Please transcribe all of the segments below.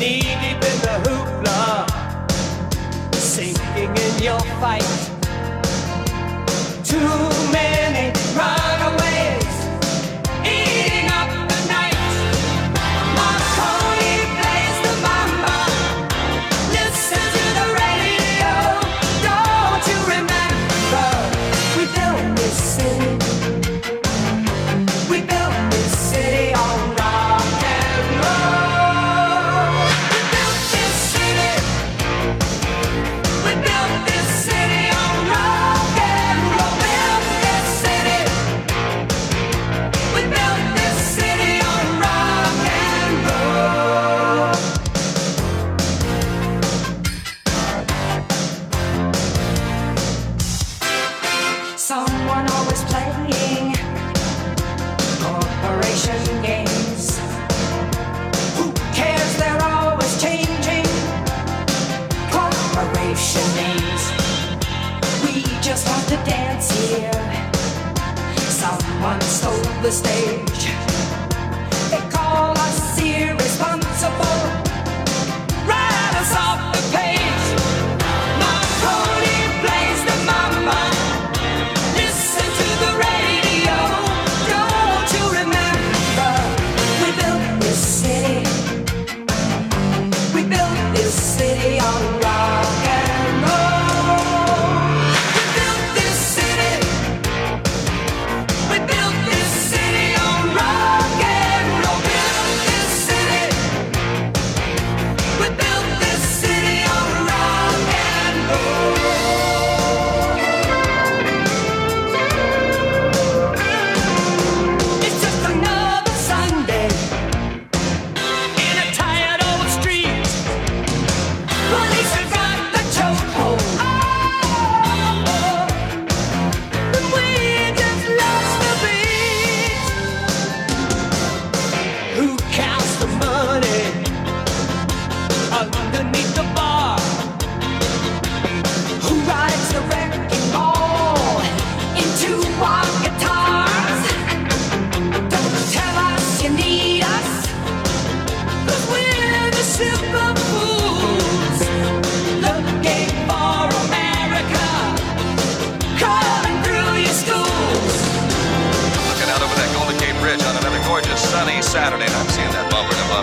knee deep in the hoopla, sinking in your fight. Too many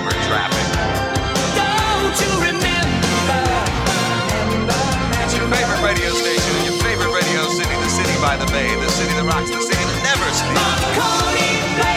summer traffic. Don't you remember? it's your favorite radio station in your favorite radio city, the city by the bay, the city that rocks, the city that never sleeps.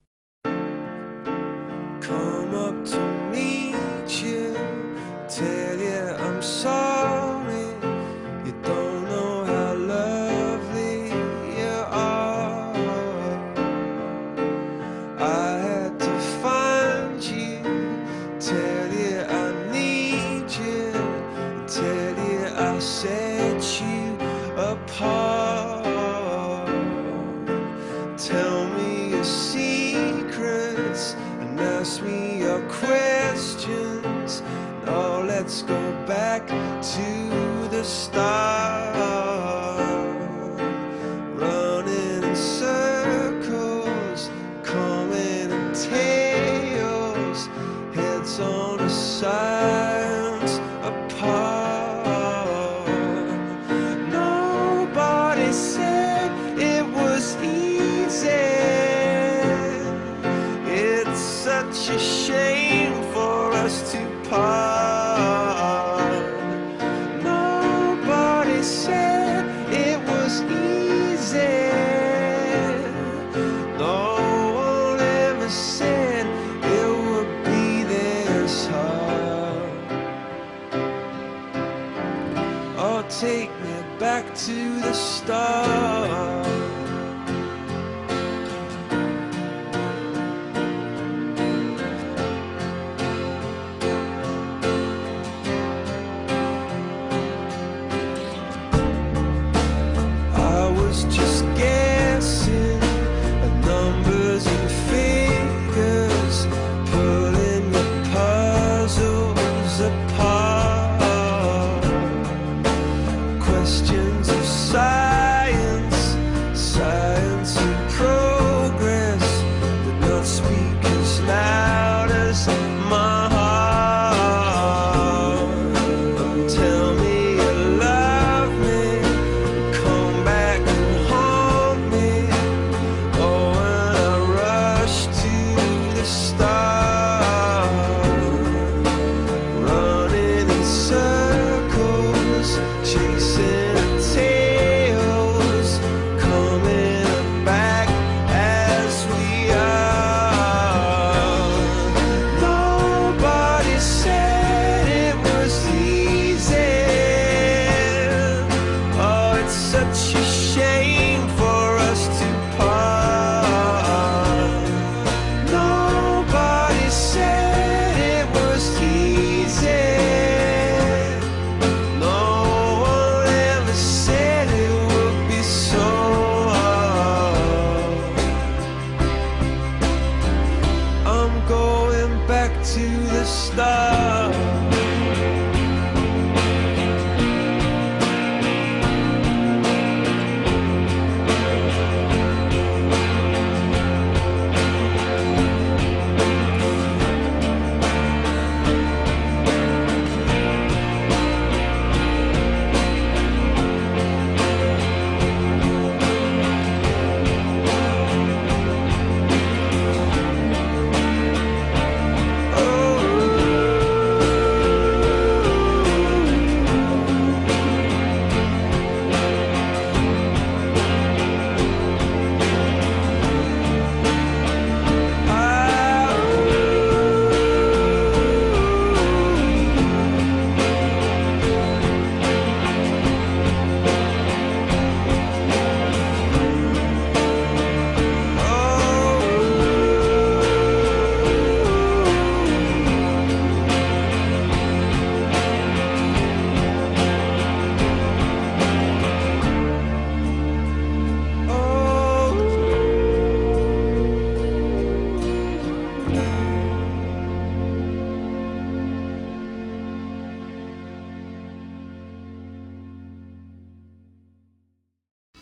go back to the start. back to the start.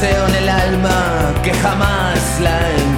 deseo en el alma que jamás la encontré.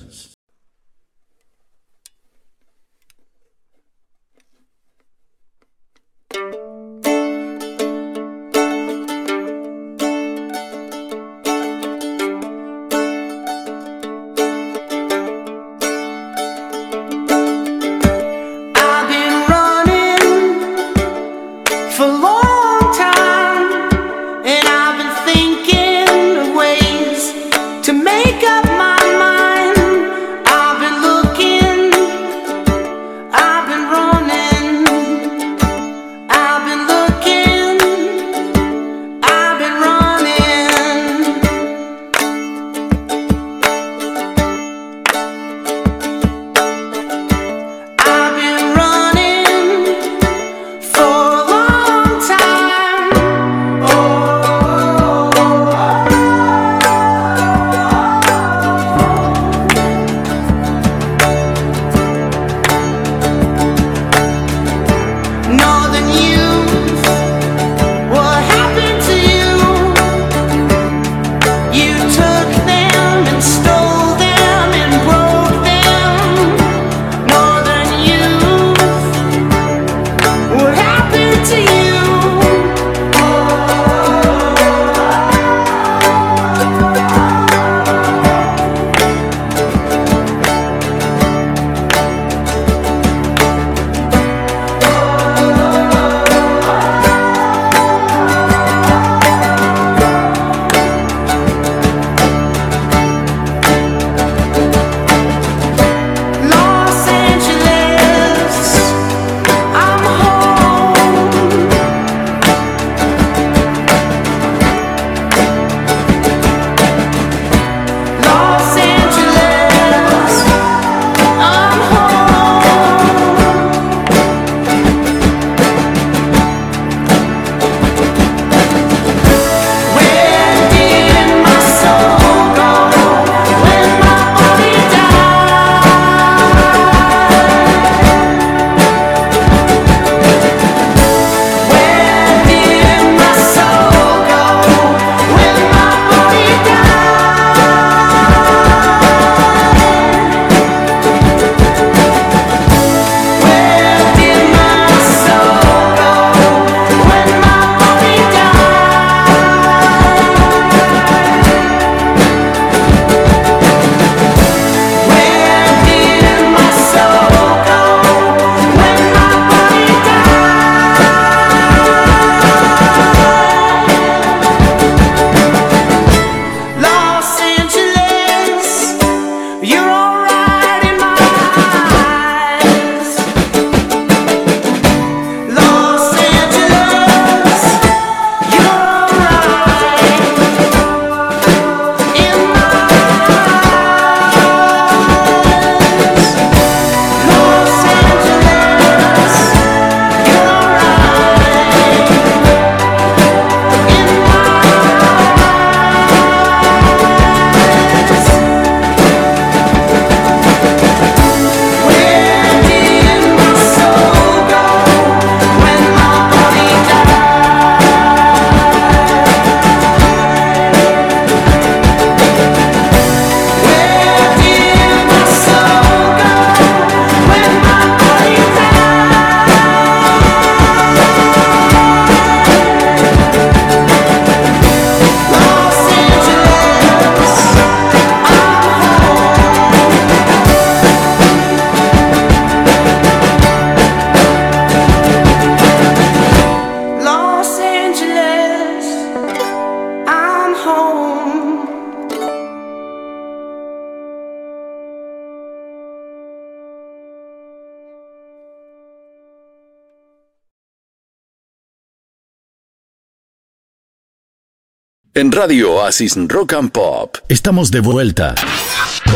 En Radio Oasis Rock and Pop. Estamos de vuelta.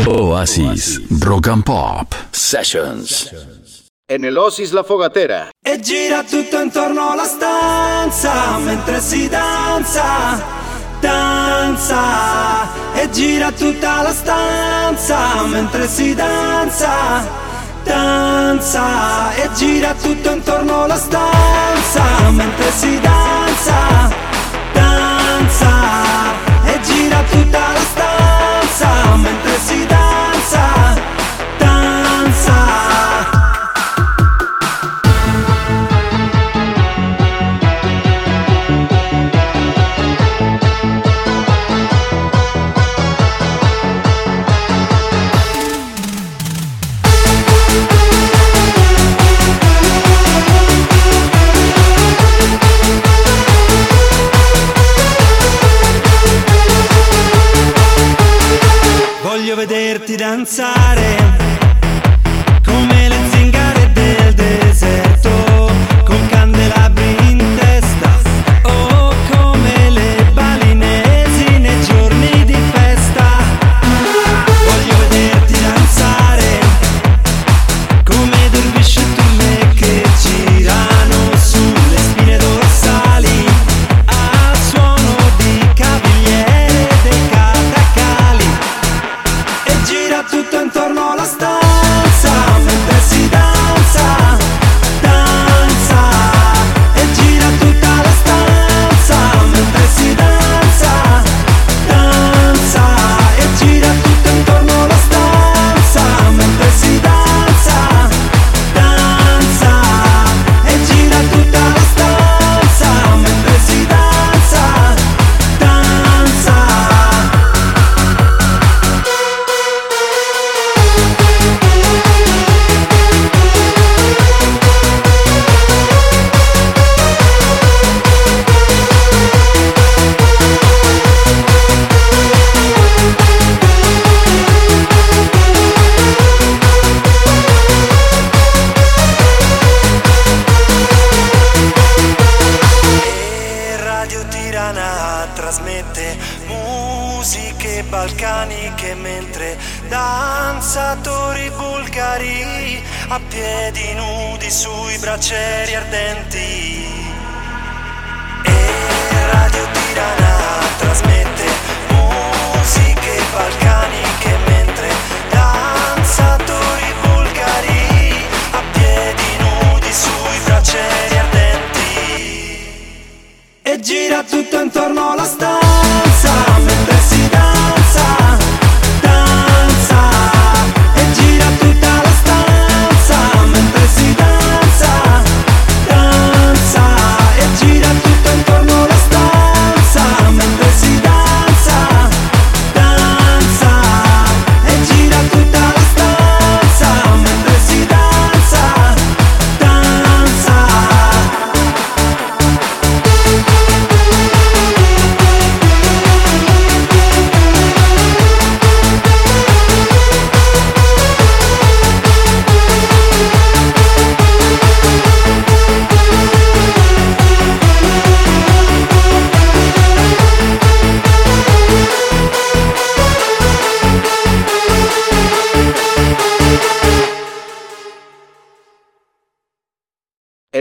Oasis Rock and Pop Sessions. En el Oasis La Fogatera. E gira tutto intorno alla stanza mentre si danza. Danza. E gira tutta la stanza mentre si danza. Danza e gira tutto intorno alla stanza mentre si danza vederti danzare come le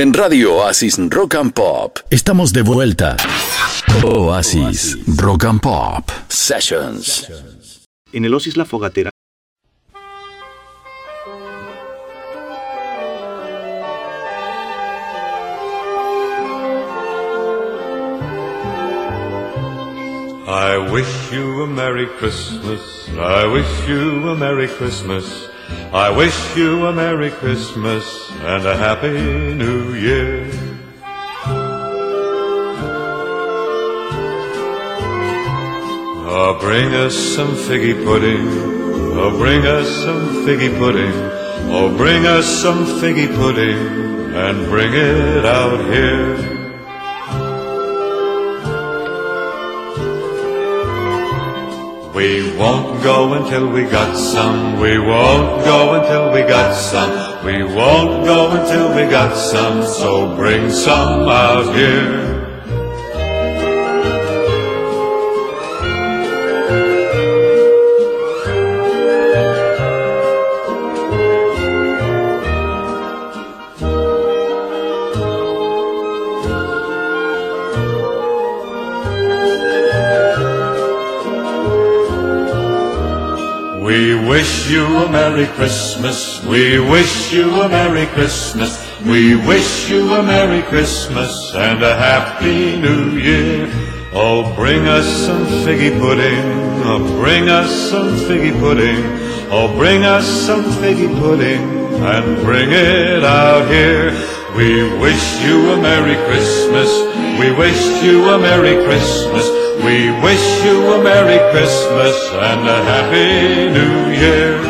En Radio Oasis Rock and Pop estamos de vuelta. Oasis Rock and Pop Sessions. En el Oasis La Fogatera. I wish you a Merry Christmas. I wish you a Merry Christmas. I wish you a Merry Christmas and a Happy New Year. Oh, bring us some figgy pudding. Oh, bring us some figgy pudding. Oh, bring us some figgy pudding and bring it out here. We won't go until we got some. We won't go until we got some. We won't go until we got some. So bring some out here. Merry Christmas. We wish you a Merry Christmas. We wish you a Merry Christmas and a Happy New Year. Oh, bring us some figgy pudding. Oh, bring us some figgy pudding. Oh, bring us some figgy pudding and bring it out here. We wish you a Merry Christmas. We wish you a Merry Christmas. We wish you a Merry Christmas and a Happy New Year.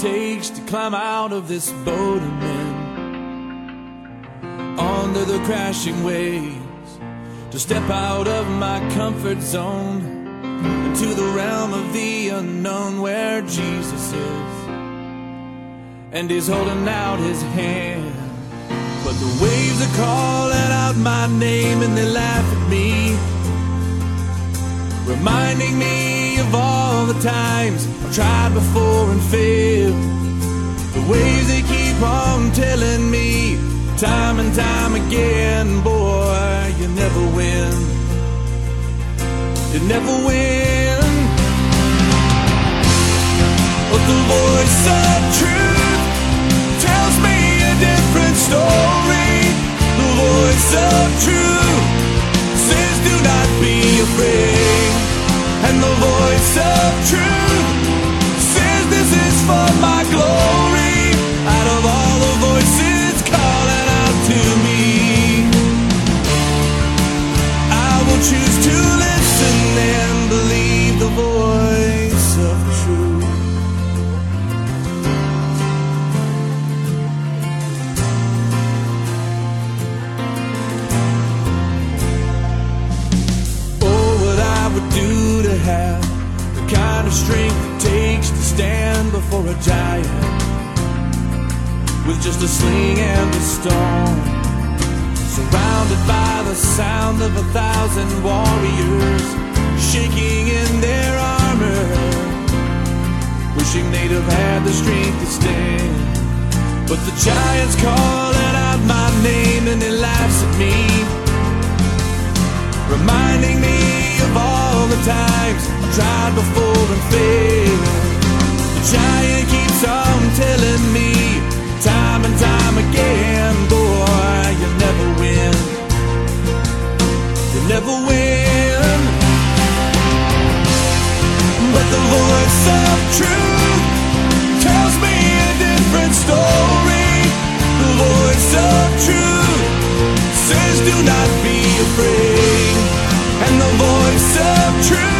Takes to climb out of this boat I'm in. Under the crashing waves, to step out of my comfort zone into the realm of the unknown where Jesus is. And he's holding out his hand. But the waves are calling out my name and they laugh at me reminding me of all the times I've tried before and failed. The ways they keep on telling me, time and time again, boy, you never win. You never win. But the voice of truth tells me a different story. The voice of truth says, Do not be afraid. And the voice of truth says, This is for my glory. Have the kind of strength it takes to stand before a giant with just a sling and a stone. Surrounded by the sound of a thousand warriors shaking in their armor, wishing they'd have had the strength to stand. But the giant's calling out my name and he laughs at me reminding me times I've tried before and failed. The giant keeps on telling me, time and time again, boy, you never win. You never win. But the voice of truth tells me a different story. The voice of truth says, Do not be afraid. And the voice of truth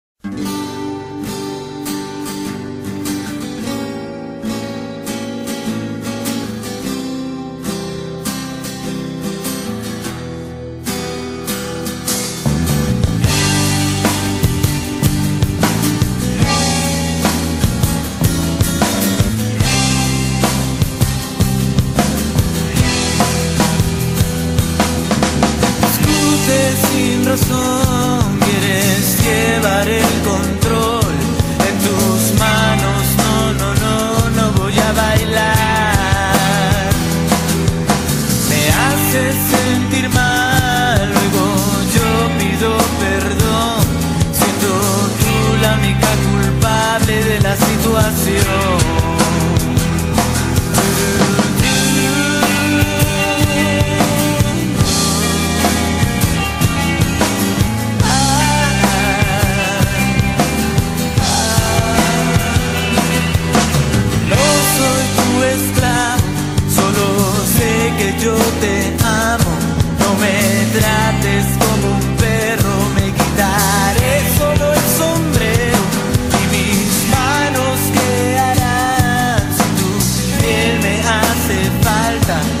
casa.